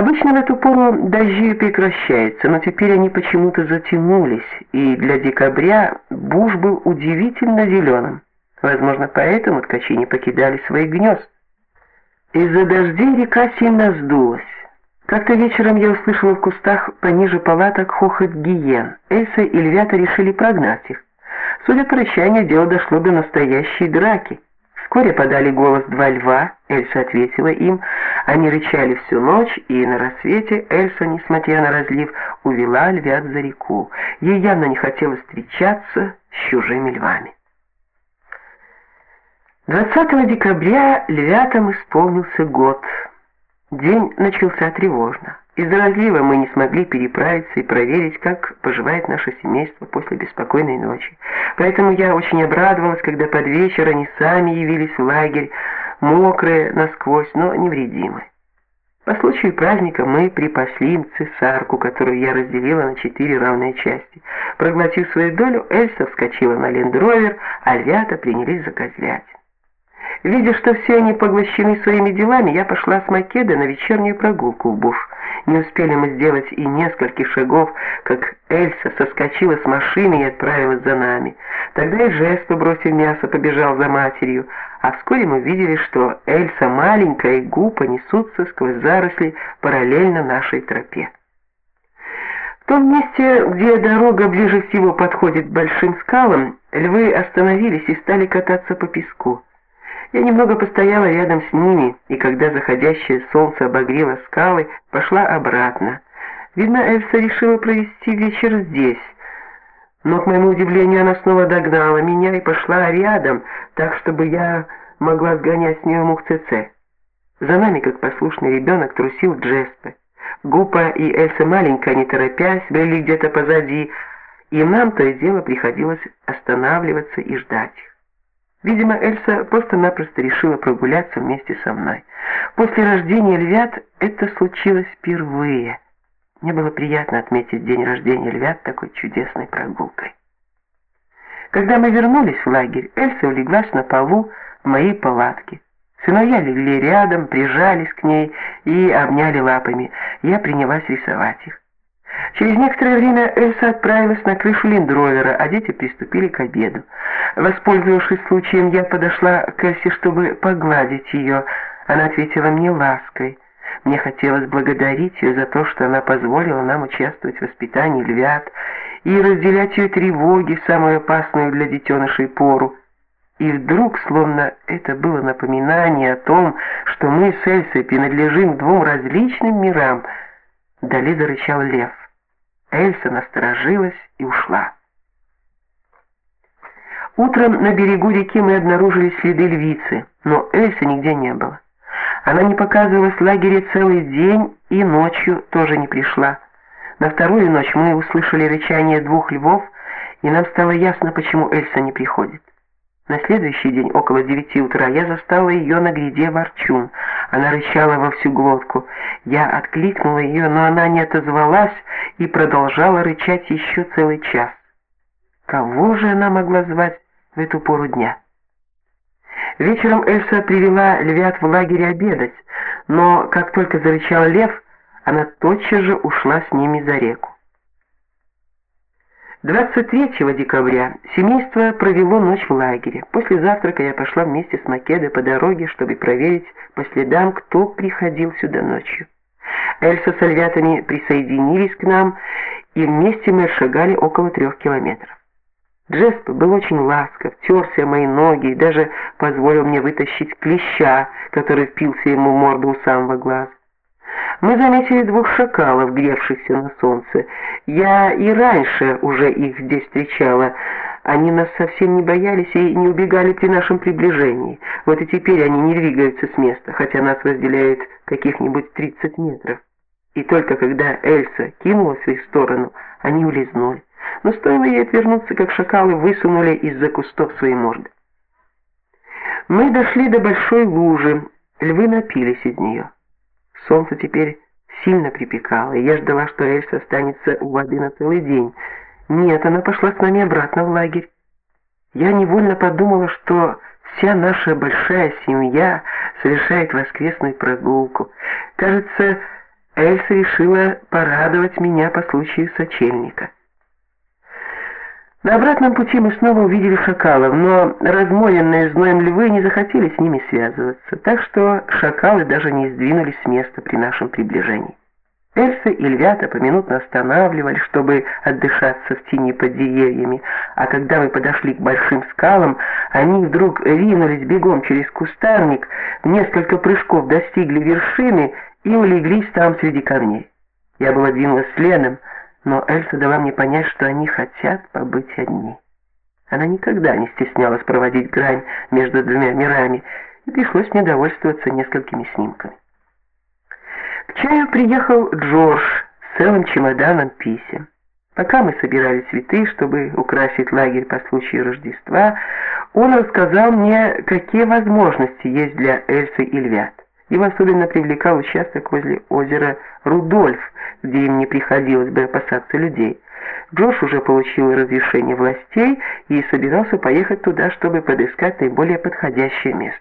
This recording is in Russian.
Обычно в эту пору дожди прекращаются, но теперь они почему-то затянулись, и для декабря буш был удивительно зеленым. Возможно, поэтому ткачи не покидали своих гнезд. Из-за дождей река сильно сдулась. Как-то вечером я услышала в кустах пониже палаток хохот гиен. Эльса и львята решили прогнать их. Судя по рычанию, дело дошло до настоящей драки. Вскоре подали голос два льва, Эльса ответила им. Они рычали всю ночь, и на рассвете Эльса, несмотря на разлив, увела львят за реку. Ей явно не хотелось встречаться с чужими львами. 20 декабря львятам исполнился год. День начался тревожно. Из-за разлива мы не смогли переправиться и проверить, как поживает наше семейство после беспокойной ночи. Поэтому я очень обрадовалась, когда под вечер они сами явились в лагерь, мокрые насквозь, но невредимые. По случаю праздника мы припасли им цесарку, которую я разделила на четыре равные части. Проглотив свою долю, Эльса вскочила на лендровер, а львята принялись за козлятин. Видя, что все они поглощены своими делами, я пошла с Македа на вечернюю прогулку в буш. Не успели мы сделать и нескольких шагов, как Эльса соскочила с машины и отправилась за нами. Тогда и Жест, бросив мясо, побежал за матерью, а вскоре мы видели, что Эльса маленькая и Гупа несутся сквозь заросли параллельно нашей тропе. В том месте, где дорога ближе всего подходит к большим скалам, львы остановились и стали кататься по песку. Я немного постояла рядом с ними, и когда заходящее солнце обогрело скалы, пошла обратно. Видно, Эльса решила провести вечер здесь. Но к моему удивлению, она снова догнала меня и пошла рядом, так чтобы я могла сгонять с нее мухцеце. За нами, как послушный ребенок, трусил Джеспе. Гупа и Эльса маленькая, не торопясь, были где-то позади, и нам то и дело приходилось останавливаться и ждать их. Видимо, Эльса просто-напросто решила прогуляться вместе со мной. После рождения львят это случилось впервые. Мне было приятно отметить день рождения львят такой чудесной прогулкой. Когда мы вернулись в лагерь, Эльса улеглась на полу в моей палатке. Сыновья легли рядом, прижались к ней и обняли лапами. Я принялась рисовать их. Через некоторое время Эльса отправилась на крышу лендровера, а дети приступили к обеду. Воспользовавшись случаем, я подошла к Эльсе, чтобы погладить ее. Она ответила мне лаской. Мне хотелось благодарить ее за то, что она позволила нам участвовать в воспитании львят и разделять ее тревоги самую опасную для детенышей пору. И вдруг, словно это было напоминание о том, что мы с Эльсой принадлежим двум различным мирам, вдали зарычал лев. Эльса насторожилась и ушла. Утром на берегу реки мы обнаружили следы львицы, но Эльсы нигде не было. Она не показывалась в лагере целый день и ночью тоже не пришла. На вторую ночь мы услышали рычание двух львов, и нам стало ясно, почему Эльса не приходит. На следующий день, около девяти утра, я застала ее на гряде ворчун. Она рычала во всю глотку. Я откликнула ее, но она не отозвалась и продолжала рычать еще целый час. Кого же она могла звать в эту пору дня? Вечером Эльса привела львят в лагерь обедать, но как только зарычал лев, она тотчас же ушла с ними за реку. 23 декабря семейство провело ночь в лагере. После завтрака я пошла вместе с Македой по дороге, чтобы проверить по следам, кто приходил сюда ночью. Эльса с львятами присоединились к нам, и вместе мы шагали около трех километров. Джесп был очень ласков, терся мои ноги и даже позволил мне вытащить клеща, который впился ему в морду у самого глаза. Мы заметили двух шакалов, гревшихся на солнце. Я и раньше уже их здесь встречала. Они нас совсем не боялись и не убегали при нашем приближении. Вот и теперь они не двигаются с места, хотя нас разделяет каких-нибудь 30 метров. И только когда Эльса кинулась в их сторону, они улизнули. Но стоило ей отвернуться, как шакалы высунули из-за кустов свои морды. Мы дошли до большой лужи, львы напились из нее. Солнце теперь сильно припекало, и я ждала, что Эльса останется у воды на целый день. Нет, она пошла с нами обратно в лагерь. Я невольно подумала, что вся наша большая семья совершает воскресную прогулку. Кажется, Эльса решила порадовать меня по случаю сочельника. На обратном пути мы снова увидели шакалов, но разморенные зноем львы не захотели с ними связываться, так что шакалы даже не сдвинулись с места при нашем приближении. Эльса и львята поминутно останавливались, чтобы отдышаться в тени под деревьями, а когда мы подошли к большим скалам, они вдруг ринулись бегом через кустарник, несколько прыжков достигли вершины и улеглись там среди камней. Я была двинулась следом, но Эльса дала мне понять, что они хотят побыть одни. Она никогда не стеснялась проводить грань между двумя мирами, и пришлось мне довольствоваться несколькими снимками. К чаю приехал Джордж с целым чемоданом писем. Пока мы собирали цветы, чтобы украсить лагерь по случаю Рождества, он рассказал мне, какие возможности есть для Эльсы и львят. Его особенно привлекал участок возле озера Рудольф, где им не приходилось бы опасаться людей. Джош уже получил разрешение властей и собирался поехать туда, чтобы подыскать наиболее подходящее место.